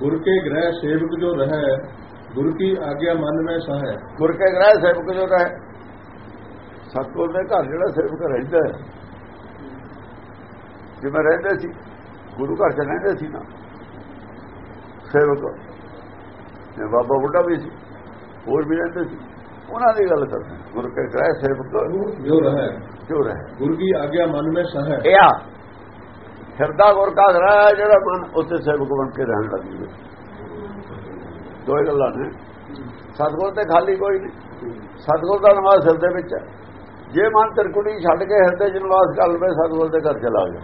ਗੁਰ ਕੇ ਗ੍ਰਹਿ ਸੇਵਕ ਜੋ ਰਹੇ ਗੁਰ ਕੀ ਆਗਿਆ ਮਨ ਵਿੱਚ ਸਹੈ ਗੁਰ ਕੇ ਗ੍ਰਹਿ ਸੇਵਕ ਜੋ ਰਹੇ ਸਤਗੁਰ ਦੇ ਘਰ ਜਿਹੜਾ ਸੇਵਕ ਰਹਿੰਦਾ ਹੈ। ਜਿਵੇਂ ਰਹਿੰਦੇ ਸੀ ਗੁਰੂ ਘਰ ਚ ਰਹਿੰਦੇ ਸੀ ਨਾ। ਸੇਵਕ ਨੇ ਬਾਬਾ ਬੁੱਢਾ ਵੀ ਸੀ ਹੋਰ ਵੀ ਰਹਿੰਦੇ ਸੀ। ਉਹਨਾਂ ਦੀ ਗੱਲ ਕਰਦੇ ਗੁਰ ਕੇ ਗ੍ਰਹਿ ਸੇਵਕ ਜੋ ਰਹੇ। ਜੋ ਰਹੇ। ਗੁਰ ਕੀ ਆਗਿਆ ਮਨ ਵਿੱਚ ਸਹੈ ਇਹ ਆ ਹਿਰਦਾ ਗੁਰ ਕਾ ਗ੍ਰਹਿ ਜਿਹੜਾ ਮਨ ਉੱਤੇ ਸੇਵਕ ਬਣ ਕੇ ਰਹਿਣ ਲੱਗ ਜਵੇ ਦੋ ਗੱਲਾਂ ਨੇ। ਸਤਗੁਰ ਤੇ ਖਾਲੀ ਕੋਈ ਨਹੀਂ। ਸਤਗੁਰ ਦਾ ਨਿਵਾਸ ਹਿਰਦੇ ਵਿੱਚ ਹੈ। ਜੇ ਮਨ ਤਿਰਕੁੜੀ ਛੱਡ ਕੇ ਹਿਰਦੇ 'ਚ ਨਿਵਾਸ ਕਰ ਲਵੇ, ਸਤਗੁਰ ਦੇ ਘਰ ਚਲਾ ਗਿਆ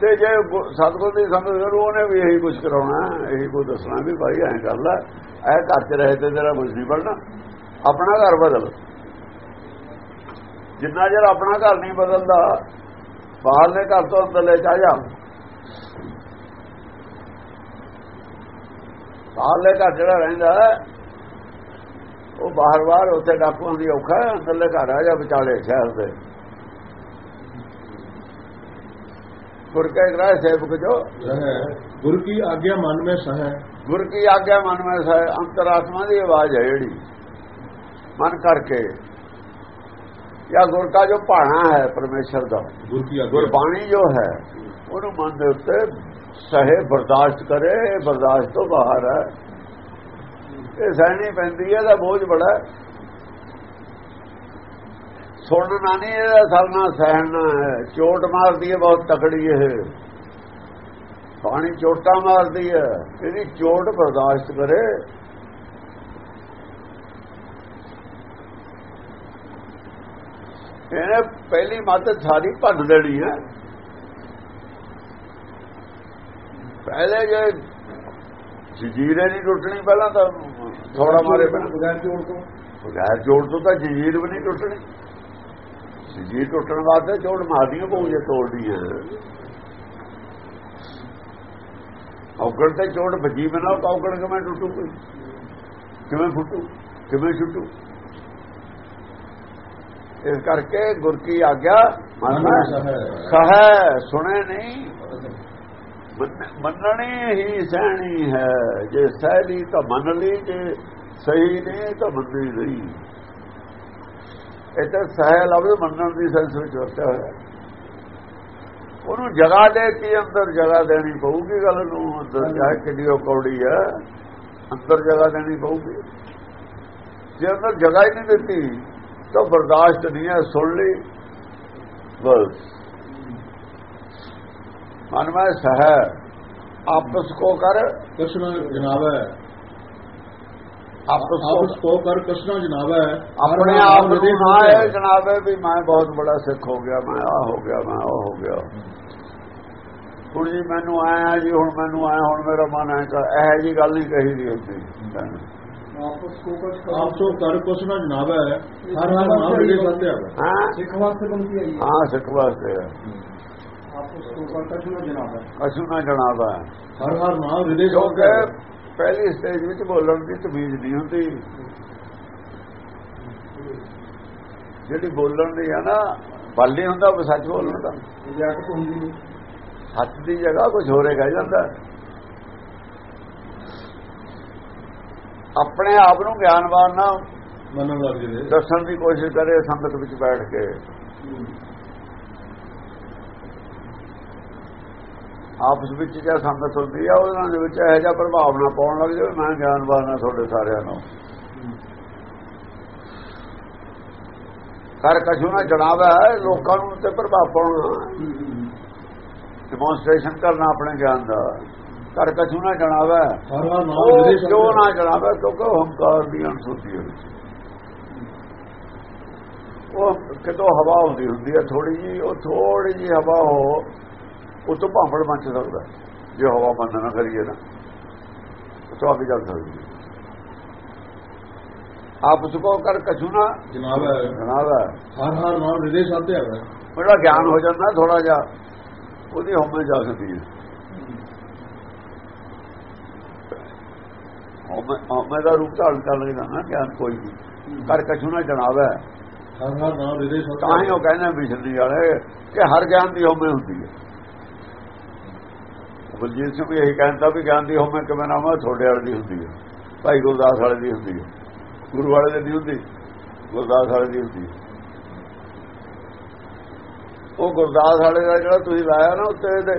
ਤੇ ਜੇ ਗੁ- ਸਤਿਗੁਰ ਦੀ ਸੰਗਤ ਕਰੂ ਉਹਨੇ ਵੀ ਇਹੀ ਕੁਝ ਕਰਾਉਣਾ ਇਹੀ ਕੁਝ ਦੱਸਣਾ ਵੀ ਭਾਈ, ਐਂ ਕਰ ਲੈ। ਐ ਘਰ 'ਚ ਰਹੇ ਤੇ ਤੇਰਾ ਕੁਝ ਨਹੀਂ ਬਣਨਾ। ਆਪਣਾ ਘਰ ਬਦਲ। ਜਿੰਨਾ ਜਿਹੜਾ ਆਪਣਾ ਘਰ ਨਹੀਂ ਬਦਲਦਾ ਬਾਹਰਲੇ ਘਰ ਤੋਂ ਅੰਦਰਲੇ ਚ ਆ ਜਾ ਬਾਹਰਲੇ ਘਰ ਜਿਹੜਾ ਰਹਿੰਦਾ ਉਹ ਬਾਹਰ-ਬਾਹਰ ਉੱਥੇ ਡਾਕੂਆਂ ਦੀ ਔਖਾ ਅੰਦਰਲੇ ਘਰ ਆ ਜਾ ਵਿਚਾਲੇ ਸ਼ਹਿਰ ਦੇ। ਗੁਰ ਕੇ ਗ੍ਰਹਿ ਸੇਵਕ ਜੋ। ਗੁਰ ਕੀ ਆਗਿਆ ਮਨ ਵਿੱਚ ਸਹਿ? ਗੁਰ ਕੀ ਆਗਿਆ ਮਨ ਵਿੱਚ ਸਹਿ ਅੰਤਰਾਤਮਾ ਦੀ ਆਵਾਜ਼ ਹੈ ਜਿਹੜੀ। ਮਨ ਕਰਕੇ। ਜਾਂ ਗੁਰ ਦਾ ਜੋ ਭਾਣਾ ਹੈ ਪਰਮੇਸ਼ਰ ਦਾ ਗੁਰਬਾਣੀ ਜੋ ਹੈ ਉਹਨੂੰ ਮਨ ਦੇ ਉੱਤੇ ਸਹੇ ਬਰਦਾਸ਼ਤ ਕਰੇ ਬਰਦਾਸ਼ਤ ਤੋਂ ਬਾਹਰ ਹੈ। ਇਹ ਸਹਿਣੀ ਪੈਂਦੀ ਹੈ ਦਾ ਬੋਝ ਬੜਾ ਸੁਣਨਾ ਨਹੀਂ ਇਹਦਾ ਸਰਨਾ ਸਹਿਣਾ ਹੈ। ਚੋਟ ਮਾਰਦੀ ਹੈ ਬਹੁਤ ਤਕੜੀ ਇਹ। ਪਾਣੀ ਚੋਟਾਂ ਮਾਰਦੀ ਹੈ। ਇਹਦੀ ਚੋਟ ਬਰਦਾਸ਼ਤ ਕਰੇ। ਇਹਨੇ ਪਹਿਲੀ ਮੱਤ ਸਾਰੀ ਭੰਨ ਦੇਣੀ ਹੈ। ਪਹਿਲੇ ਜੇ ਜਜੀਰੇ ਨਹੀਂ ਟੁੱਟਣੀ ਪਹਿਲਾਂ ਤਾਂ ਥੋੜਾ ਮਾਰੇ ਬਗੈਰ ਜੋੜ ਤੋਂ? ਬਗੈਰ ਜੋੜ ਤੋਂ ਤਾਂ ਜਜੀਰ ਵੀ ਨਹੀਂ ਟੁੱਟਣੀ। ਜਜੀਰ ਟੁੱਟਣ ਵਾਸਤੇ ਜੋੜ ਮਾਰਦੀ ਪਊ ਜੇ ਤੋੜਦੀ ਹੈ। ਔਗਣ ਤੇ ਜੋੜ ਵਜੀ ਬਣਾਓ ਤਾਂ ਔਗਣ ਕਿਵੇਂ ਟੁੱਟੂ ਕੋਈ? ਕਿਵੇਂ ਫੁੱਟੂ? ਕਿਵੇਂ ਛੁੱਟੂ? ਇਸ ਕਰਕੇ ਗੁਰ ਕੀ ਆਗਿਆ ਸਹੈ। ਸੁਣੇ ਨਹੀਂ। ਮੰਨਣੀ ਹੀ ਸਹਿਣੀ ਹੈ। ਜੇ ਸਹਿ ਲਈ ਤਾਂ ਮੰਨ ਲਈ ਜੇ ਸਹੀ ਨਹੀਂ ਤਾਂ ਮੰਨੀ ਨਹੀਂ ਇਹ ਤਾਂ ਸਹਿ ਲਫ਼ਜ਼ ਮੰਨਣ ਦੀ ਸੈਂਸ ਵਿੱਚ ਵਰਤਿਆ ਹੈ ਉਹਨੂੰ ਜਗਾ ਦੇ ਕੇ ਅੰਦਰ ਜਗਾ ਦੇਣੀ ਪਊਗੀ ਗੱਲ ਨੂੰ। ਅੰਦਰ ਜਾ ਕੇ ਜਿਹੜੀ ਕੌੜੀ ਹੈ ਅੰਦਰ ਜਗਾ ਦੇਣੀ ਪਊਗੀ। ਜੇ ਅੰਦਰ ਜਗਾ ਹੀ ਨਹੀਂ ਦਿੱਤੀ ਤਾਂ ਬਰਦਾਸ਼ਤ ਨਹੀਂ ਹੈ ਸੁਣ ਲਈ। ਬਸ। ਮਨ ਸਹ ਆਪਸ ਕੋ ਕਰ। ਕ੍ਰਿਸ਼ਨ ਜਨਾਬ। ਹੈ ਆਪਸ ਕੋ ਕਰ ਕ੍ਰਿਸ਼ਨ ਜਨਾਬ। ਹੈ ਆਪਣੇ ਆਪ ਦੀ ਮਾਂ ਜਨਾਬ ਹੈ ਵੀ ਮੈਂ ਬਹੁਤ ਬੜਾ ਸਿੱਖ ਹੋ ਗਿਆ ਮੈਂ ਆ ਹੋ ਗਿਆ ਮੈਂ ਉਹ ਹੋ ਗਿਆ। ਹੁਣ ਜੀ ਮੈਨੂੰ ਆਇਆ ਜੀ ਹੁਣ ਮੈਨੂੰ ਆਇਆ ਹੁਣ ਮੇਰਾ ਮਨ ਐ ਕਰ ਇਹ ਜੀ ਗੱਲ ਨਹੀਂ ਕਹੀ ਦੀ ਹੁੰਦੀ ਆਪ ਤੋਂ ਕਰ ਕੁਛ ਨਾ ਜਨਾਵਾ ਹੈ। ਹਰ ਹਰ ਨਾਮ ਦੇ ਬੰਦੇ ਆ। ਹਾਂ ਸਿੱਖ ਵਾਸਤੇ ਬੰਦੀ ਆਈ ਹਾਂ। ਸਿੱਖ ਵਾਸਤੇ ਹੈ। ਕਸ਼ੂ ਨਾ ਜਨਾਵਾ ਹਰ ਹਰ ਨਾਮ ਹਿਰਦੇ ਕਿਉਂਕਿ ਪਹਿਲੀ ਸਟੇਜ ਵਿੱਚ ਬੋਲਣ ਦੀ ਤਮੀਜ਼ ਨਹੀਂ ਹੁੰਦੀ। ਜਿਹੜੀ ਬੋਲਣ ਦੀ ਆ ਨਾ ਬਾਲੇ ਹੁੰਦਾ ਉਹ ਸੱਚ ਬੋਲਣ ਦਾ। ਸੱਚ ਦੀ ਜਗ੍ਹਾ ਕੁਝ ਹੋਰੇ ਕਹਿ ਜਾਂਦਾ। ਆਪਣੇ ਆਪ ਨੂੰ ਗਿਆਨਵਾਨ ਨਾ ਮੰਨਣ ਲੱਗ ਜੇ ਦੱਸਣ ਦੀ ਕੋਸ਼ਿਸ਼ ਕਰੇ ਸੰਗਤ ਵਿੱਚ ਬੈਠ ਕੇ। ਆਪਸ ਵਿੱਚ ਜਿਹੜਾ ਸੰਗਤ ਹੁੰਦੀ ਆ ਉਹਨਾਂ ਦੇ ਵਿੱਚ ਇਹੋ ਜਿਹਾ ਪ੍ਰਭਾਵ ਨਾ ਪਾਉਣ ਲੱਗ ਜਾਵੇ ਮੈਂ ਗਿਆਨਵਾਨ ਆ ਤੁਹਾਡੇ ਸਾਰਿਆਂ ਨੂੰ। ਕਰ ਕਸ਼ੂ ਨਾ ਜਣਾਵਾ ਲੋਕਾਂ ਨੂੰ ਤੇ ਪ੍ਰਭਾਵ ਪਾਉਣਾ। ਡਿਮੋਨਸਟ੍ਰੇਸ਼ਨ ਕਰਨਾ ਆਪਣੇ ਗਿਆਨ ਦਾ। ਘਰ ਕਛੂ ਨਾ ਜਣਾਵੇ ਉਹ ਜੋ ਨਾ ਜਣਾਵੇ? ਕਿਉਂਕਿ ਹੰਕਾਰ ਦੀ ਅਨਸੁਤੀ ਹੋਈ ਉਹ ਕਿਤੋਂ ਹਵਾ ਹੁੰਦੀ ਹੁੰਦੀ ਹੈ ਥੋੜੀ ਜੀ ਉਹ ਥੋੜੀ ਜੀ ਹਵਾ ਹੋ ਉਸ ਤੋਂ ਭਾਂਫੜ ਮੱਚ ਸਕਦਾ ਜੇ ਹਵਾ ਬੰਦ ਨਾ ਕਰੀਏ ਨਾ ਉਸੋਂ ਅੱਗੇ ਚੱਲ ਸਕਦੀ ਆਪ ਉਸ ਕੋ ਕਰ ਕਛੂਨਾ ਜਨਾਬ ਹਰ ਹਰ ਨਾਮ ਰਿਦੇ ਸਾਧਿਆ ਹੈ ਬੜਾ ਗਿਆਨ ਹੋ ਜਾਂਦਾ ਥੋੜਾ ਜਿਹਾ। ਉਹਦੀ ਹਮੇ ਜਾ ਸਕਦੀ ਹੈ। ਮੈਂ ਦਾ ਰੂਪ ਧਾਰਨ ਕਰ ਲੈਣਾ ਨਾ ਗਿਆਨ ਕੋਈ ਵੀ। ਕਰ ਕਛੂ ਨਾ ਜਣਾਵੇ ਤਾਂ ਹੀ ਉਹ ਕਹਿੰਦਾ ਵਿਛੜਨੀ ਵਾਲੇ ਕਿ ਹਰ ਗਿਆਨ ਦੀ ਹੋਮੇ ਹੁੰਦੀ ਹੈ। ਬਲਜੀਤ ਸਿੰਘ ਵੀ ਇਹ ਕਹਿੰਦਾ ਵੀ ਗਿਆਨ ਦੀ ਹੋਮੇ ਕਿਵੇਂ ਨਾਮ ਤੁਹਾਡੇ ਵਾਲੇ ਦੀ ਹੁੰਦੀ ਹੈ। ਭਾਈ ਗੁਰਦਾਸ ਵਾਲੇ ਦੀ ਹੁੰਦੀ ਹੈ। ਗੁਰੂ ਵਾਲੇ ਦੀ ਹੁੰਦੀ ਗੁਰਦਾਸ ਵਾਲੇ ਦੀ ਹੁੰਦੀ ਉਹ ਗੁਰਦਾਸ ਵਾਲੇ ਦਾ ਜਿਹੜਾ ਤੁਸੀਂ ਲਾਇਆ ਨਾ ਉੱਤੇ ਦੇ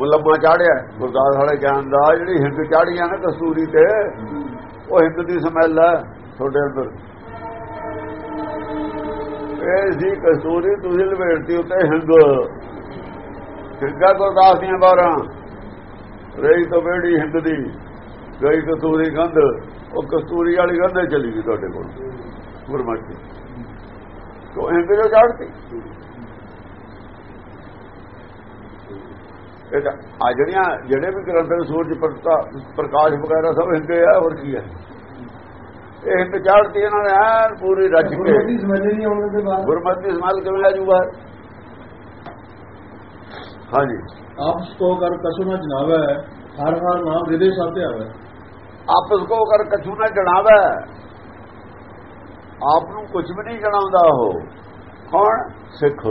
ਮੁਲਮਾ ਚਾੜਿਆ। ਗੁਰਦਾਸ ਵਾਲੇ ਗਿਆਨ ਦਾ ਜਿਹੜੀ ਹਿੰਦ ਚਾੜੀ ਆ ਨਾ ਕਸਤੂਰੀ ਤੇ, ਉਹ ਹਿੰਦ ਦੀ ਸਮੈਲ ਹੈ ਤੁਹਾਡੇ ਅੰਦਰ। ਇਹ ਸੀ ਕਸਤੂਰੀ ਤੁਸੀਂ ਲਵੇੜਤੀ ਉੱਤੇ ਹਿੰਦ। ਸਿੱਧਾ ਗੁਰਦਾਸ ਦੀਆਂ ਬਾਰਾਂ। ਰਹੀ ਤਾਂ ਬੇੜੀ ਹਿੰਦ ਦੀ ਗਈ ਕਸੂਰੀ ਗੰਧ। ਉਹ ਕਸਤੂਰੀ ਵਾਲੀ ਗੰਧੇ ਚਲੀ ਗਈ ਤੁਹਾਡੇ ਕੋਲ। ਗੁਰਮਤਿ। ਤੋਂ ਹਿੰਦ ਜੋ ਚੜਤੀ? ਇਹ ਆ ਜਿਹੜੀਆਂ ਜਿਹੜੇ ਵੀ ਗ੍ਰੰਥ ਨੇ ਸੂਰਜ ਪ੍ਰਕਾਸ਼ ਵਗੈਰਾ ਸਭ ਹਿੰਦੇ ਆ ਹੋਰ ਕੀ ਹੈ ਇਹ ਹਿੰਦ ਚੜਤੀ ਇਹਨਾਂ ਨੇ ਐਨ ਪੂਰੀ ਰੱਜ ਕੇ। ਗੁਰਮਤਿ ਸਮਝ ਨਹੀਂ ਆਉਣ ਦੇ ਬਾਅਦ। ਗੁਰਮਤਿ ਇਸਮਾਲ ਕਿਵੇਂ ਆ ਜੂਗਾ? ਹਾਂਜੀ। ਆਪਸ ਕੋ ਕਰ ਕਛੁ ਨ ਜਨਾਵੈ ਹਰ ਹਰ ਨਾਮ ਹਿਰਦੇ ਸਾਥੇ ਆਵੇ ਆਪਸ ਕੋ ਕਰ ਕਛੂ ਨਾ ਜਣਾਵੇ ਆਪ ਨੂੰ ਕੁਝ ਵੀ ਨਹੀਂ ਜਣਾਉਂਦਾ ਉਹ। ਕੌਣ? ਸਿੱਖ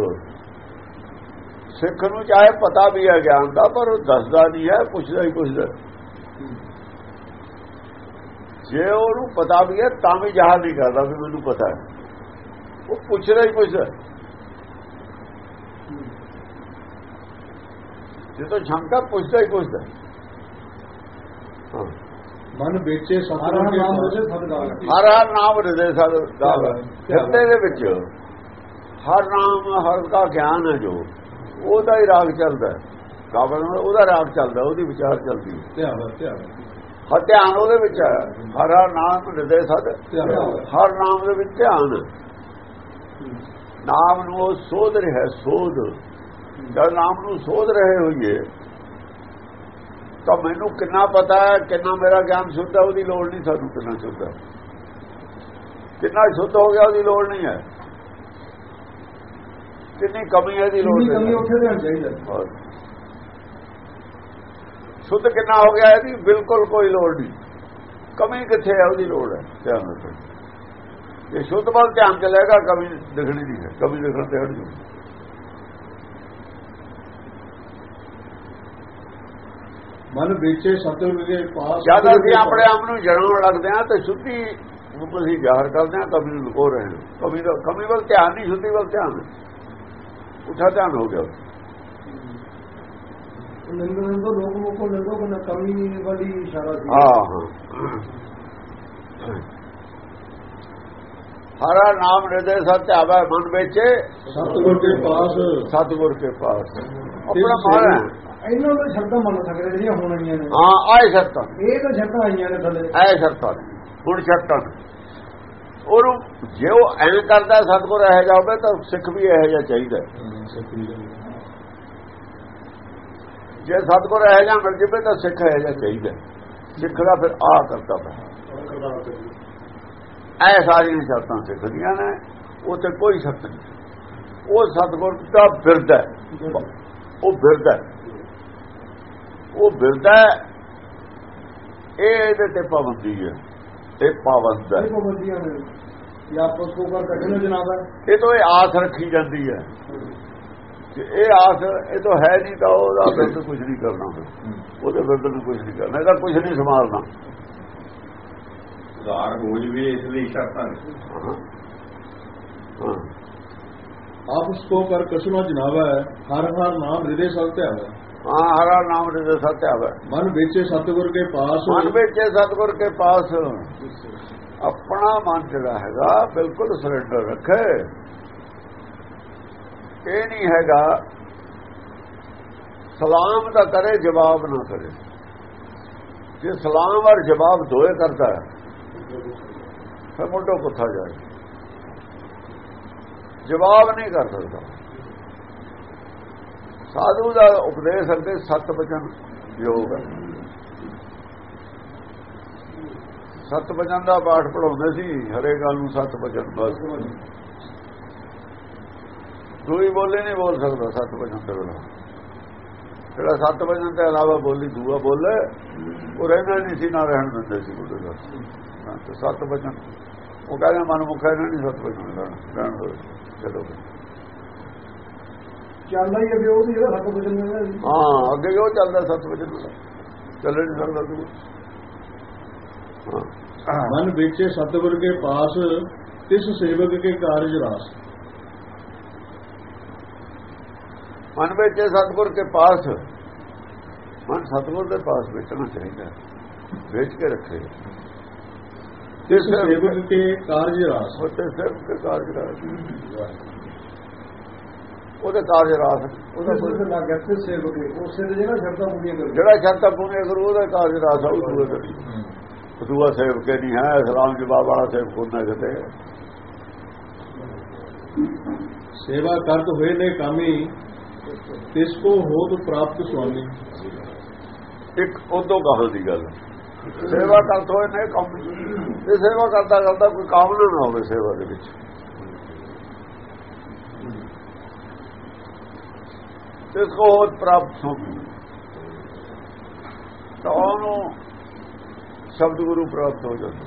ਸਿੱਖ ਨੂੰ ਚਾਹੇ ਪਤਾ ਵੀ ਹੈ ਗਿਆਨ ਦਾ ਪਰ ਉਹ ਦੱਸਦਾ ਨਹੀਂ ਹੈ ਪੁੱਛਦਾ ਹੀ ਪੁੱਛਦਾ। ਜੇ ਉਹਨੂੰ ਪਤਾ ਵੀ ਹੈ ਤਾਂ ਵੀ ਜ਼ਾਹਰ ਨਹੀਂ ਕਰਦਾ ਵੀ ਮੈਨੂੰ ਪਤਾ ਹੈ। ਉਹ ਪੁੱਛਦਾ ਹੀ ਪੁੱਛਦਾ ਜਦੋਂ ਸ਼ੰਕਾ ਪੁੱਛਦਾ ਹੀ ਪੁੱਛਦਾ ਹਾਂ। ਮਨ ਵੇਚੇ ਹਰ ਸਤਿਗੁਰ ਹਰ ਕੇ ਨਾਮ ਪਾਸ। ਦੇ। ਹਰ ਹਰ ਨਾਮ ਹਿਰਦੇ ਸਦ ਗਾਵੇ ਹਿਰਦੇ ਦੇ ਵਿੱਚ। ਹਰ ਨਾਮ ਹਰ ਦਾ ਗਿਆਨ ਹੈ ਜੋ। ਉਹਦਾ ਹੀ ਰਾਗ ਚੱਲਦਾ ਨਾਲ ਉਹਦਾ ਰਾਗ ਚੱਲਦਾ ਉਹਦੀ ਵਿਚਾਰ ਚੱਲਦੀ ਹੈ। ਧਿਆਵੈ ਹਰ ਧਿਆਨ ਉਹਦੇ ਵਿੱਚ ਹੈ। ਹਰ ਹਰ ਨਾਮ ਹਿਰਦੇ ਸਦ ਹਰ ਨਾਮ ਦੇ ਵਿੱਚ ਧਿਆਨ ਨਾਮ ਨੂੰ ਉਹ ਸੋਧ ਰਿਹਾ ਸੋਧ। ਜਦ ਨਾਮ ਨੂੰ ਸੋਧ ਰਹੇ ਹੋਈਏ ਤਾਂ ਮੈਨੂੰ ਕਿੰਨਾ ਪਤਾ ਹੈ ਕਿੰਨਾ ਮੇਰਾ ਗਿਆਨ ਸ਼ੁੱਧ ਹੈ ਉਹਦੀ ਲੋੜ ਨਹੀਂ ਸਾਨੂੰ ਕਿੰਨਾ ਸ਼ੁੱਧ ਹੈ। ਕਿੰਨਾ ਸ਼ੁੱਧ ਹੋ ਗਿਆ ਉਹਦੀ ਲੋੜ ਨਹੀਂ ਹੈ। ਕਿੰਨੀ ਕਮੀ ਹੈ ਦੀ ਲੋੜ ਕਿੰਨੀ ਕਮੀ ਉੱਥੇ ਦੇਣਾ ਚਾਹੀਦਾ। ਸ਼ੁੱਧ ਕਿੰਨਾ ਹੋ ਗਿਆ ਇਹਦੀ? ਬਿਲਕੁਲ ਕੋਈ ਲੋੜ ਨਹੀਂ। ਕਮੀ ਕਿੱਥੇ ਹੈ ਉਹਦੀ ਲੋੜ ਹੈ ਧਿਆਨ ਰੱਖੋ। ਜੇ ਸ਼ੁੱਧ ਵੱਲ ਧਿਆਨ ਚਲੇਗਾ ਕਮੀ ਦਿਖਣੀ ਨਹੀਂ ਹੈ ਕਮੀ ਦਿਖਣ ਤੇ ਹਟ ਜੂ ਮਨ ਵੇਚੇ ਸਤਿਗੁਰ ਕੇ ਪਾਸ ਜਦ ਅਸੀਂ ਆਪਣੇ ਆਪ ਨੂੰ ਜਣਾਉਣ ਲੱਗਦੇ ਹਾਂ ਤਾਂ ਸ਼ੁੱਧੀ ਨੂੰ ਅਸੀਂ ਜ਼ਾਹਰ ਕਰਦੇ ਹਾਂ ਕਮੀ ਨੂੰ ਲੁਕੋ ਰਹੇ ਹਾਂ ਕਮੀ ਦਾ ਕਮੀ ਵੱਲ ਧਿਆਨ ਨਹੀਂ ਸ਼ੁੱਧੀ ਵੱਲ ਧਿਆਨ ਹੈ। ਉੱਠਾ ਧਿਆਨ ਹੋ ਗਿਆ। ਲੋਗੋਂ ਕੋ ਨੰਦੋ ਕੋ ਕਮੀ ਵਾਲੀ ਇਸ਼ਾਰਾ ਸੀ। ਹਾਂ ਹਾਂ। ਹਰਾ ਨਾਮ ਹਿਰਦੇ ਸਤਿ ਆਵਾ ਮਨ ਵਿੱਚ। ਸਤਿਗੁਰ ਕੇ ਪਾਸ। ਸਤਿਗੁਰ ਕੇ ਪਾਸ। ਆਪਣਾ ਮਨ ਹੈ। ਇਹਨਾਂ ਨੂੰ ਸ਼ਰਤਾਂ ਮੰਨ ਸਕਦੇ ਜਿਹੜੀਆਂ ਹੋਣਗੀਆਂ ਨੇ। ਹਾਂ ਆਏ ਸ਼ਰਤਾਂ। ਇਹ ਤਾਂ ਸ਼ਰਤਾਂ ਆਈਆਂ ਨੇ ਥੱਲੇ। ਐ ਸ਼ਰਤਾਂ। ਹੁਣ ਸ਼ਰਤਾਂ। ਉਹਨੂੰ ਜੇ ਉਹ ਐਂ ਕਰਦਾ ਸਤਿਗੁਰ ਇਹ ਜਾਵੇ ਤਾਂ ਸਿੱਖ ਵੀ ਇਹ ਜਿਹਾ ਚਾਹੀਦਾ ਜੇ ਸਤਿਗੁਰ ਇਹ ਜਿਹਾ ਮਿਲ ਜਵੇ ਤਾਂ ਸਿੱਖ ਇਹ ਜਿਹਾ ਚਾਹੀਦਾ ਸਿੱਖ ਦਾ ਫਿਰ ਆ ਕਰਦਾ ਪਿਆ। ਐ ਸਾਰੀਆਂ ਸ਼ਰਤਾਂ ਸਿੱਖ ਦੀਆਂ ਨੇ ਉਹ ਤੇ ਕੋਈ ਸ਼ਰਤ ਨਹੀਂ। ਉਹ ਸਤਿਗੁਰ ਦਾ ਬਿਰਦ ਹੈ। ਉਹ ਬਿਰਦ ਹੈ। ਉਹ ਬਿਰਦ ਹੈ। ਇਹ ਇਹਦੇ ਤੇ ਪਾਬੰਦੀ ਹੈ। ਇਹ ਪਾਬੰਦ ਹੈ। ਇਹ ਪਾਬੰਦੀਆਂ ਨੇ ਕਿ ਆਪਸ ਕੋ ਕਰ ਕਠਿਨ ਜਨਾਬ? ਹੈ ਇਹ ਤੋਂ ਇਹ ਆਸ ਰੱਖੀ ਜਾਂਦੀ ਹੈ। ਕਿ ਇਹ ਆਸ ਇਹ ਤੋਂ ਹੈ ਨਹੀਂ ਤਾਂ ਉਹਦਾ ਬਿਰਦ ਕੁਝ ਨਹੀਂ ਕਰਨਾ। ਉਹਦੇ ਬਿਰਦ ਨੂੰ ਕੁਝ ਨਹੀਂ ਕਰਨਾ। ਇਹਦਾ ਕੁਝ ਨਹੀਂ ਸੰਭਾਲਣਾ। ਸੁਧਾਰ ਹੋ ਜਵੇ ਇਸ ਲਈ ਸ਼ਰਤਾਂ ਆਪਸ ਕੋ ਕਰ ਕਛੁ ਨ ਜਨਾਵੈ ਹਰ ਹਰ ਨਾਮ ਹਿਰਦੇ ਸਾਥੇ ਆਵੇ ਹਾਂ। ਹਰਾ ਨਾਮ ਦੇ ਸਤਿ ਆਵੇ ਮਨ ਵੇਚੇ ਸਤਿਗੁਰ ਕੇ ਪਾਸ ਮਨ ਵਿੱਚ ਸਤਿਗੁਰ ਕੇ ਪਾਸ। ਆਪਣਾ ਮਨ ਜਿਹੜਾ ਹੈਗਾ ਬਿਲਕੁਲ ਸਰੈਂਡਰ ਰੱਖੇ। ਇਹ ਨਹੀਂ ਹੈਗਾ, ਸਲਾਮ ਦਾ ਕਰੇ, ਜਵਾਬ ਨਾ ਕਰੇ। ਜੇ ਸਲਾਮ ਔਰ ਜਵਾਬ ਦੋਏ ਕਰਦਾ ਹੈ, ਫਿਰ ਮੁੰਡੋ ਕੁੱਥਾ ਜਾਏ। ਜਵਾਬ ਨਹੀਂ ਕਰ ਸਕਦਾ। ਸਾਧੂ ਦਾ ਉਪਦੇਸ਼ ਅੱਗੇ ਸਤ ਬਚਨ ਯੋਗ ਹੈ। ਸਤ ਬਚਨ ਦਾ ਪਾਠ ਪੜਾਉਂਦੇ ਸੀ ਹਰੇ ਗੱਲ ਨੂੰ ਸਤ ਬਚਨ ਬਸ। ਦੂਈ ਬੋਲੇ ਨਹੀਂ ਬੋਲ ਸਕਦਾ ਸਤ ਤੋਂ ਬਿਨਾਂ। ਜਿਹੜਾ ਸਤ ਬਚਨ ਤੋਂ ਇਲਾਵਾ ਬੋਲੀ ਦੂਆ ਬੋਲੇ ਉਹ ਰਹਿਣਾ ਨਹੀਂ ਸੀ ਨਾ ਰਹਿਣ ਦਿੰਦੇ ਸੀ ਬੁੱਢੇ ਦਾ ਸਤ ਬਚਨ ਉਹ ਕਹਿੰਦੇ ਮਨ ਮੁਖਾ ਨਹੀਂ ਸਤ ਬਚਨ ਰਹਿਣਾ ਰਹਿਣ ਦਿਓ ਚਲੋ। ਚੱਲਦਾ ਹੀ ਅੱਗੇ ਉਹ ਜਿਹੜਾ ਸੱਤ ਵਜਨ ਦਾ ਹਾਂ ਅੱਗੇ ਉਹ ਚੱਲਦਾ ਸੱਤ ਵਜੇ ਨੂੰ ਚੱਲੇ ਨਹੀਂ ਸਕਦਾ ਤੂੰ। ਮਨ ਵਿੱਚੇ ਸਤਿਗੁਰ ਕੇ ਪਾਸ ਤਿਸ ਸੇਵਕ ਕੇ ਕਾਰਜ ਰਾਸ। ਮਨ ਵਿੱਚ ਸਤਿਗੁਰ ਕੇ ਪਾਸ ਮਨ ਸਤਿਗੁਰ ਦੇ ਪਾਸ ਵੇਚਣਾ ਚਾਹੀਦਾ। ਵੇਚ ਕੇ ਰੱਖੇ। ਤਿਸ ਸੇਵਕ ਕੇ ਕਾਰਜ ਰਾਸ। ਉਹਦੇ ਸਿਰਫ ਕੇ ਕਾਰਜ ਰਾਸ। ਉਹਦੇ ਕਾਰਜ ਰਾਸ ਉਹਦਾ ਕੋਈ- ਲੱਗ ਗਿਆ ਤੇ ਸੇਵਕ ਉਸੇ ਦੇ ਜਿਹੜਾ ਸ਼ਰਤਾਂ ਪੂਰੀਆਂ ਕਰੂ। ਜਿਹੜਾ ਸ਼ਰਤਾਂ ਪੂਰੀਆਂ ਕਰੂ ਉਹਦਾ ਕਾਰਜ ਰਾਸ ਆਉ ਦੂਏ ਕਰੀ ਦੂਆ ਸੇਵ ਕੇ ਨਹੀਂ ਹੈ ਇਸਲਾਮ ਜਵਾਬ ਵਾਲਾ ਸੇਵ ਕੋਨਾ ਕਿਤੇ ਸੇਵਾ ਕਰਤ ਹੋਏ ਨੇ ਕਾਮੀ ਤਿਸ ਕੋ ਹੋਤ ਪ੍ਰਾਪਤ ਸੁਆਮੀ। ਇੱਕ ਉਦੋਂ ਕਹਲ ਦੀ ਗੱਲ। ਸੇਵਾ ਕਰਤ ਹੋਏ ਨੇ ਕੰਮ ਇਹ ਸੇਵਾ ਕਰਦਾ ਕਰਦਾ ਕੋਈ ਕਾਮਨਾ ਨਾ ਹੋਵੇ ਸੇਵਾ ਦੇ ਵਿੱਚ। ਇਸ ਕੋ ਹੋਤ ਪ੍ਰਾਪਤ ਹੋ ਤਾਂ ਉਹਨੂੰ ਸ਼ਬਦ ਗੁਰੂ ਪ੍ਰਾਪਤ ਹੋ ਜਾਂਦਾ।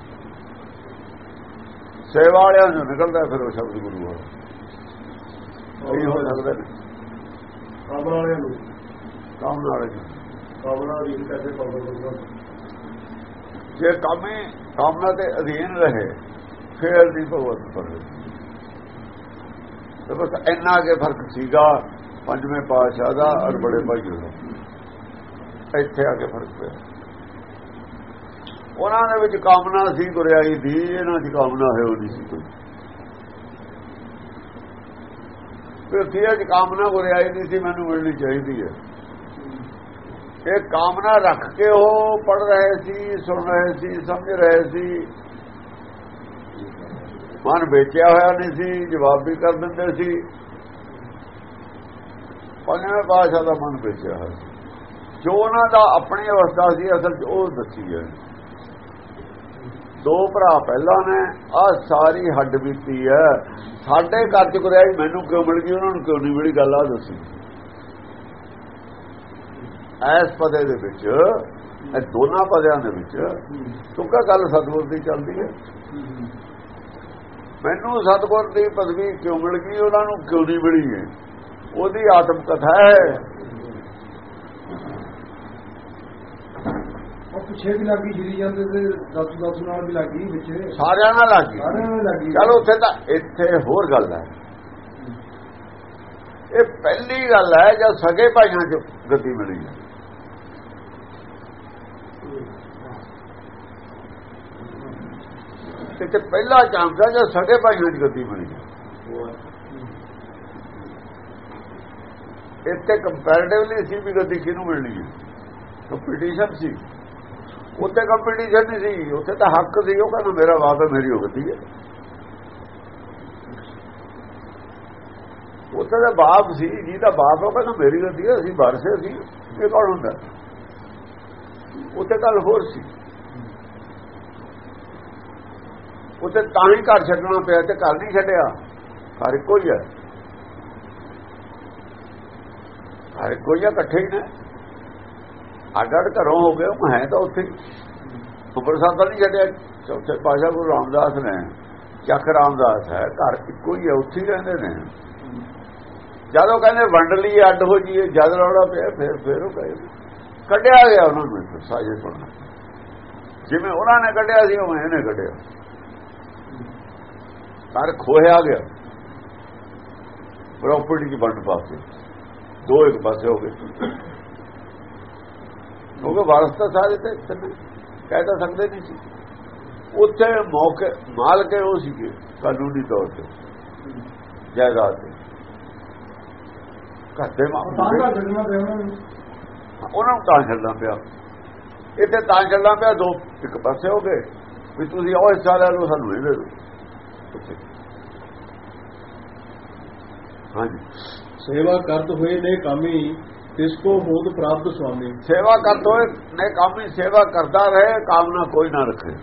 ਸੇਵਾ ਵਾਲਿਆਂ ਨੂੰ ਨਿਕਲਦਾ ਫਿਰ ਉਹ ਸ਼ਬਦ ਗੁਰੂ ਵਾਲਾ ਇਹ ਹੋ ਸਕਦਾ। ਨਹੀਂ ਕਾਬਲ ਵਾਲਿਆਂ ਨੂੰ। ਕਾਮਨਾ ਵਾਲੇ ਨੂੰ। ਕਾਬਲ ਵਾਲੀ ਕੈਸੇ ਕਾਬਲ ਕਰੂਗਾ ਜੇ ਕਾਮੇ ਕਾਮਨਾ ਦੇ ਅਧੀਨ ਰਹੇ ਫੇਰ ਦੀ ਭਗਵਤ ਪਰਵੇ ਤੇ ਬਸ ਇੰਨਾ ਕੇ ਫ਼ਰਕ ਸੀਗਾ ਪੰਜਵੇਂ ਪਾਤਸ਼ਾਹ ਦਾ ਔਰ ਬੜੇ ਭਾਈ ਦਾ। ਇੱਥੇ ਆ ਕੇ ਫ਼ਰਕ ਪਿਆ। ਉਹਨਾਂ ਦੇ ਵਿੱਚ ਕਾਮਨਾ ਸੀ, ਗੁਰਿਆਈ ਦੀ, ਇਹਨਾਂ ਦੀ ਕਾਮਨਾ ਹੈ ਨਹੀਂ ਸੀ ਕੋਈ। ਫਿਰ ਸੀ ਕਾਮਨਾ ਗੁਰਿਆਈ ਦੀ ਸੀ, ਮੈਨੂੰ ਮਿਲਣੀ ਚਾਹੀਦੀ ਹੈ। ਇਹ ਕਾਮਨਾ ਰੱਖ ਕੇ ਉਹ ਪੜ ਰਹੇ ਸੀ, ਸੁਣ ਰਹੇ ਸੀ, ਸਮਝ ਰਹੇ ਸੀ। ਮਨ ਵੇਚਿਆ ਹੋਇਆ ਨਹੀਂ ਸੀ, ਜਵਾਬ ਵੀ ਕਰ ਦਿੰਦੇ ਸੀ। ਪੰਜਵੇਂ ਪਾਸ਼ਾ ਦਾ ਮਨ ਵੇਚਿਆ ਹੋਇਆ ਜੋ ਉਹਨਾਂ ਦਾ ਆਪਣੀ ਅਵਸਥਾ ਸੀ, ਅਸਲ 'ਚ ਉਹ ਦੱਸੀ ਹੈ। ਦੋ ਭਰਾ ਪਹਿਲਾਂ ਨੇ ਆ ਸਾਰੀ ਹੱਡ ਬੀਤੀ ਹੈ। ਸਾਡੇ ਘਰ ਚ ਗੁਰਿਆਈ ਮੈਨੂੰ ਕਿਉਂ ਮਿਲ ਗਈ, ਉਹਨਾਂ ਨੂੰ ਕਿਉਂ ਨਹੀਂ ਮਿਲੀ, ਗੱਲ ਆ ਦੱਸੀ। ਐਸ ਪਦੇ ਦੇ ਵਿੱਚ, ਇਹ ਦੋਨਾਂ ਪਦਿਆਂ ਦੇ ਵਿੱਚ ਤੁਕਾ ਗੱਲ ਸਤਗੁਰ ਦੀ ਚੱਲਦੀ ਹੈ। ਮੈਨੂੰ ਸਤਗੁਰ ਦੀ ਪਦਵੀ ਕਿਉਂ ਮਿਲ ਗਈ, ਉਹਨਾਂ ਨੂੰ ਕਿਉਂ ਨਹੀਂ ਮਿਲੀ ਹੈ ਉਹਦੀ ਆਤਮ ਕਥਾ ਹੈ ਉਹ ਪਿੱਛੇ ਵੀ ਲੱਗੀ ਜਰੀ ਜਾਂਦੇ ਤੇ ਦਸ ਦਸ ਨਾਲ ਵੀ ਲੱਗੀ ਵਿੱਚ ਸਾਰਿਆਂ ਨਾਲ ਲੱਗ। ਸਾਰਿਆਂ ਨਾਲ ਲੱਗੀ। ਚਲ ਉੱਥੇ ਤਾਂ ਇੱਥੇ ਹੋਰ ਗੱਲ ਹੈ। ਇਹ ਪਹਿਲੀ ਗੱਲ ਹੈ ਜਦ ਸਗੇ ਭਾਈਆਂ ਚ ਗੱਦੀ ਮਿਲੀ ਹੈ। ਤੇ ਤੇ ਪਹਿਲਾ ਚਾਂਸ ਹੈ ਜਦ ਸਗੇ ਭਾਈਆਂ ਚ ਗੱਦੀ ਮਿਲੀ ਹੈ। ਇੱਥੇ ਕੰਪੈਰੀਟਿਵਲੀ ਸੀ ਵੀ ਗੱਦੀ ਕਿਹਨੂੰ ਮਿਲਣੀ ਹੈ? ਕੰਪੀਟੀਸ਼ਨ ਸੀ। ਉੱਥੇ ਕੰਪੀਟੀਸ਼ਨ ਨਹੀਂ ਸੀ, ਉੱਥੇ ਤਾਂ ਹੱਕ ਸੀ, ਉਹ ਕਹਿੰਦਾ ਮੇਰਾ ਬਾਪ ਮੇਰੀ ਹੋ ਗੱਦੀ ਹੈ। ਉੱਥੇ ਦਾ ਬਾਪ ਸੀ ਜਿਹਦਾ ਬਾਪ ਉਹ ਕਹਿੰਦਾ ਮੇਰੀ ਗੱਦੀ ਹੈ, ਅਸੀਂ ਵਾਰਸੇ ਸੀ, ਇਹ ਕੌਣ ਹੁੰਦਾ? ਉੱਥੇ ਗੱਲ ਹੋਰ ਸੀ। ਉੱਥੇ ਤਾਂ ਹੀ ਘਰ ਛੱਡਣਾ ਪਿਆ ਤੇ ਘਰ ਨਹੀਂ ਛੱਡਿਆ। ਹਰ ਇੱਕੋ ਹੀ ਹੈ। ਹਰ ਇੱਕੋ ਹੀ ਹੈ ਇਕੱਠੇ ਹੀ ਨੇ। ਅੱਡ ਅੱਡ ਘਰੋਂ ਹੋ ਗਏ, ਉਹ ਹੈ ਤਾਂ ਉੱਥੇ। ਸੁਪਰਸਾਦ ਤਾਂ ਨਹੀਂ ਛੱਡਿਆ। ਚੌਥੇ ਪਾਸ਼ਾ ਗੁਰੂ ਰਾਮਦਾਸ ਨੇ, ਚੱਕ ਰਾਮਦਾਸ ਹੈ, ਘਰ ਇੱਕੋ ਹੀ ਹੈ, ਉੱਥੇ ਹੀ ਰਹਿੰਦੇ ਨੇ। ਜਦੋਂ ਕਹਿੰਦੇ ਵੰਡ ਲਈ ਅੱਡ ਹੋ ਜੀਏ, ਜਦ ਰੌੜਾ ਪਿਆ, ਫਿਰ ਫਿਰ ਉਹ ਕਹੇ ਕੱਢਿਆ ਗਿਆ ਉਹਨਾਂ ਨੂੰ ਸਾਜੇ ਪੜਨਾ ਜਿਵੇਂ ਉਹਨਾਂ ਨੇ ਕੱਢਿਆ ਸੀ, ਉਵੇਂ ਇਹਨੇ ਕੱਢਿਆ। ਘਰ ਖੋਹਿਆ ਗਿਆ। ਪ੍ਰਾਪਰਟੀ ਦੀ ਵੰਡ ਪਾਸੇ ਦੋ ਇੱਕ ਪਾਸੇ ਹੋ ਗਏ। ਕਿਉਂਕਿ ਵਾਰਸ ਤਾਂ ਸਾਰੇ ਤੇ ਇੱਥੇ ਕਹਿ ਤਾਂ ਸਕਦੇ ਨਹੀਂ ਸੀ। ਉੱਥੇ ਮੌਕੇ ਮਾਲਕ ਉਹ ਸੀਗੇ ਕਾਨੂੰਨੀ ਤੌਰ ਤੇ ਜਾਇਦਾਦ ਦੇ। ਘਰ ਦੇ ਉਹਨਾਂ ਨੂੰ ਤਾਂ ਛੱਡਣਾ ਪਿਆ। ਇੱਥੇ ਤਾਂ ਛੱਡਣਾ ਪਿਆ ਦੋ ਇੱਕ ਪਾਸੇ ਹੋ ਗਏ ਵੀ ਤੁਸੀਂ ਉਹ ਹਿੱਸਾ ਲੈ ਲਓ ਸਾਨੂੰ ਇਹ ਦੇ ਦਿਓ। ਹਾਂਜੀ। ਸੇਵਾ ਕਰਤ ਹੋਏ ਨੇ ਕਾਮੀ ਤਿਸ ਕੋ ਹੋਤ ਪ੍ਰਾਪਤ ਸੁਆਮੀ? ਸੇਵਾ ਕਰਦਾ ਨੇ ਕਾਮੀ ਸੇਵਾ ਕਰਦਾ ਰਹੇ ਕਾਮਨਾ ਕੋਈ ਨਾ ਰੱਖੇ।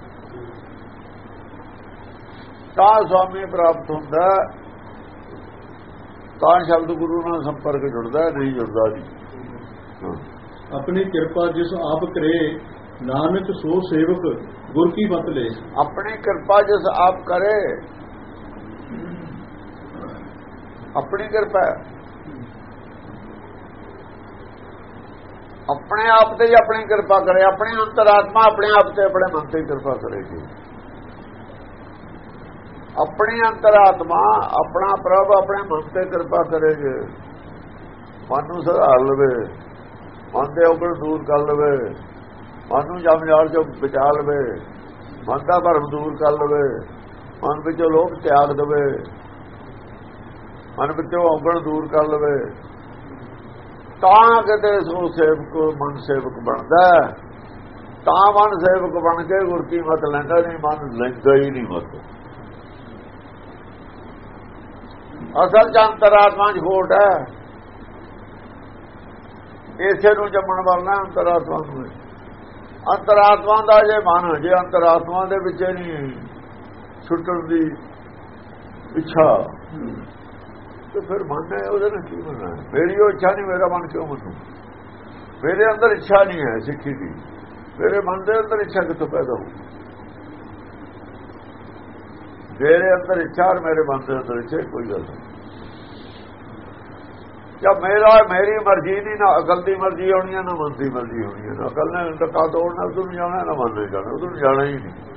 ਤਾਂ ਸੁਆਮੀ ਪ੍ਰਾਪਤ ਹੁੰਦਾ ਤਾਂ ਸ਼ਬਦ ਗੁਰੂ ਨਾਲ ਸੰਪਰਕ ਜੁੜਦਾ ਨਹੀਂ ਜੁੜਦਾ ਹਾਂ। ਆਪਣੀ ਕਿਰਪਾ ਜਿਸ ਆਪ ਕਰੇ ਨਾਨਕ ਸੋ ਸੇਵਕ ਗੁਰ ਕੀ ਮਤ ਲੈ। ਆਪਣੀ ਕਿਰਪਾ ਜਿਸ ਆਪ ਕਰੇ ਆਪਣੀ ਕਿਰਪਾ ਹੈ। ਆਪਣੇ ਆਪ ਤੇ ਹੀ ਆਪਣੀ ਕਿਰਪਾ ਕਰੇ, ਆਪਣੀ ਅੰਤਰਾਤਮਾ ਆਪਣੇ ਆਪ ਤੇ ਆਪਣੇ ਮਨ ਤੇ ਕਿਰਪਾ ਕਰੇਗੀ ਆਪਣੀ ਅੰਤਰਾਤਮਾ, ਆਪਣਾ ਪ੍ਰਭ ਆਪਣੇ ਮਨ ਤੇ ਕਿਰਪਾ ਕਰੇਗੇ ਮਨ ਨੂੰ ਸੁਧਾਰ ਲਵੇ, ਮਨ ਦੇ ਔਗਣ ਦੂਰ ਕਰ ਲਵੇ, ਮਨ ਨੂੰ ਜਮ ਜਾਲ ਚੋਂ ਬਚਾ ਲਵੇ, ਮਨ ਦਾ ਭਰਮ ਦੂਰ ਕਰ ਲਵੇ, ਮਨ ਵਿੱਚੋਂ ਲੋਭ ਤਿਆਗ ਦੇਵੇ, ਮਨ ਵਿੱਚੋਂ ਔਗਣ ਦੂਰ ਕਰ ਲਵੇ। ਤਾਂ ਕਿਤੇ ਸੋ ਸੇਵਕ, ਮਨ ਸੇਵਕ ਬਣਦਾ ਤਾਂ ਮਨ ਸੇਵਕ ਬਣ ਕੇ ਗੁਰ ਕੀ ਮਤ ਲੈਂਦਾ ਨਹੀਂ, ਮਨ ਲੈਂਦਾ ਹੀ ਨਹੀਂ ਮਤ ਅਸਲ ਚ ਅੰਤਰਾਤਮਾ ਚ ਖੋਟ ਹੈ। ਇਸੇ ਨੂੰ ਜੰਮਣ ਵਾਲਾ ਅੰਤਰਾਤਮਾ ਨੂੰ। ਅੰਤਰਾਤਮਾ ਦਾ ਜੇ ਮਨ, ਜੇ ਅੰਤਰਾਤਮਾ ਦੇ ਵਿੱਚ ਨਹੀਂ ਛੁੱਟਣ ਦੀ ਇੱਛਾ ਤੇ ਫਿਰ ਮਨ ਹੈ, ਉਹਦੇ ਨਾਲ ਕੀ ਮੰਨਣਾ ਮੇਰੀ ਉਹ ਇੱਛਾ ਨਹੀਂ, ਮੇਰਾ ਮਨ ਕਿਉਂ ਮੰਨੂ ਮੇਰੇ ਅੰਦਰ ਇੱਛਾ ਨਹੀਂ ਹੈ ਸਿੱਖੀ ਦੀ। ਮੇਰੇ ਮਨ ਦੇ ਅੰਦਰ ਇੱਛਾ ਕਿੱਥੋਂ ਪੈਦਾ ਹੋ ਮੇਰੇ ਅੰਦਰ ਇੱਛਾ ਮੇਰੇ ਮਨ ਦੇ ਅੰਦਰ ਇੱਛਾ ਕੋਈ ਗੱਲ ਨਹੀਂ। ਜਦ ਮੇਰਾ, ਮੇਰੀ ਮਰਜ਼ੀ ਨਹੀਂ, ਨਾ ਅਕਲ ਦੀ ਮਰਜ਼ੀ ਹੋਣੀ ਹੈ, ਨਾ ਮਨ ਦੀ ਮਰਜ਼ੀ ਹੋਣੀ ਹੈ। ਨਾ ਅਕਲ ਨੇ ਟਕਾ ਤੋੜਨਾ ਉਦੋਂ ਜਾਣਾ, ਨਾ ਮਨ ਨੇ ਜਾਣਾ ਉਦੋਂ ਜਾਣਾ ਹੀ ਨਹੀਂ।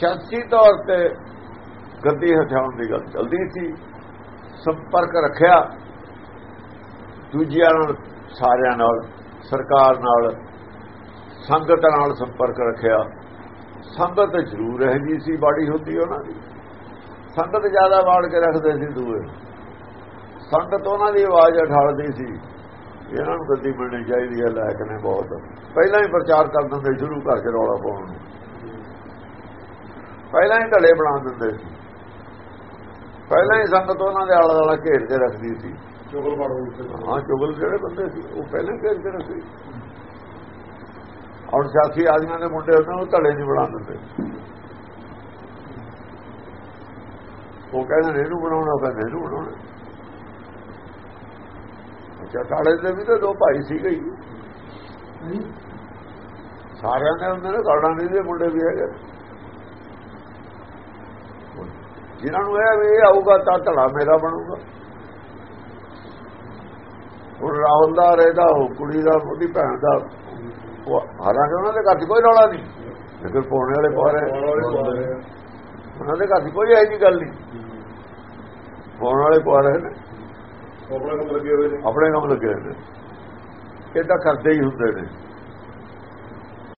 ਸਿਆਸੀ ਤੌਰ ਤੇ ਗੱਦੀ ਹਟਾਉਣ ਦੀ ਗੱਲ ਚੱਲਦੀ ਸੀ, ਸੰਪਰਕ ਰੱਖਿਆ। ਦੂਜਿਆਂ ਨਾਲ, ਸਾਰਿਆਂ ਨਾਲ, ਸਰਕਾਰ ਨਾਲ, ਸੰਗਤ ਨਾਲ ਸੰਪਰਕ ਰੱਖਿਆ। ਸੰਗਤ ਜ਼ਰੂਰ ਰਹਿੰਦੀ ਸੀ, ਬਾੜੀ ਹੁੰਦੀ ਉਹਨਾਂ ਦੀ। ਸੰਗਤ ਜ਼ਿਆਦਾ ਬਾੜ ਕੇ ਰੱਖਦੇ ਸੀ ਦੂਏ। ਸੰਗਤ ਉਹਨਾਂ ਦੀ ਆਵਾਜ਼ ਉਠਾਲਦੀ ਸੀ, ਇਹਨਾਂ ਨੂੰ ਗੱਦੀ ਮਿਲਣੀ ਚਾਹੀਦੀ ਹੈ, ਲਾਇਕ ਨੇ ਬਹੁਤ। ਪਹਿਲਾਂ ਹੀ ਪ੍ਰਚਾਰ ਕਰ ਦਿੰਦੇ, ਸ਼ੁਰੂ ਕਰਕੇ ਰੌਲਾ ਪਾਉਣ ਪਹਿਲਾਂ ਹੀ ਢਲੇ ਬਣਾ ਦਿੰਦੇ ਸੀ। ਪਹਿਲਾਂ ਹੀ ਸੰਗਤ ਉਹਨਾਂ ਦੇ ਆਲੇ ਦੁਆਲੇ ਘੇਰ ਕੇ ਰੱਖਦੀ ਸੀ। ਚੁਗਲ ਪੜੋ ਹਾਂ ਚੁਗਲ ਜਿਹੜੇ ਬੰਦੇ ਸੀ ਉਹ ਪਹਿਲਾਂ ਘੇਰ ਕੇ ਰੱਖਦੇ ਔਰ ਸਿਆਸੀ ਆਦਮੀਆਂ ਦੇ ਮੁੰਡੇ ਉਹਨਾਂ ਨੂੰ ਢਲੇ ਨਹੀਂ ਬਣਾ ਦਿੰਦੇ। ਉਹ ਕਹਿੰਦੇ ਨੇ ਇਹਨੂੰ ਬਣਾਉਣਾ ਕਹਿੰਦੇ ਇਹਨੂੰ ਬਣਾਉਣਾ। ਅੱਛਾ ਕਾਲੇ ਦੇ ਵੀ ਤਾਂ ਦੋ ਭਾਈ ਹੀ। ਨਹੀਂ ਸਾਰਿਆਂ ਦੇ ਹੁੰਦੇ ਨੇ ਕਾਲਾਂ ਦੇ ਮੁੰਡੇ ਵੀ ਹੈਗੇ। ਜਿਨ੍ਹਾਂ ਨੂੰ ਇਹ ਵੀ ਆਊਗਾ ਤਾਂ ਧੜਾ ਮੇਰਾ ਬਣੂਗਾ। ਹੁਣ ਰਾਹੁਲ ਦਾ ਰਹਿਦਾ ਉਹ ਕੁੜੀ ਦਾ ਉਹਦੀ ਭੈਣ ਦਾ ਉਹ ਹਾਲਾਂਕਿ ਉਹਨਾਂ ਦੇ ਘਰ 'ਚ ਕੋਈ ਰੌਲਾ ਨਹੀਂ। ਲੇਕਿਨ ਪੋਣੇ ਵਾਲੇ ਪਾਰੇ ਉਹਨਾਂ ਦੇ ਘਰ 'ਚ ਕੋਈ ਜਿਹੀ ਗੱਲ ਨਹੀਂ। ਪੋਣ ਵਾਲੇ ਪਾਰੇ ਨੇ। ਆਪਣੇ ਕੰਮ ਲੱਗੇ ਹੋਏ ਨੇ। ਆਪਣੇ ਕੰਮ ਲੱਗੇ ਹੋਏ ਨੇ। ਇਹ ਤਾਂ ਕਰਦੇ ਹੀ ਹੁੰਦੇ ਨੇ।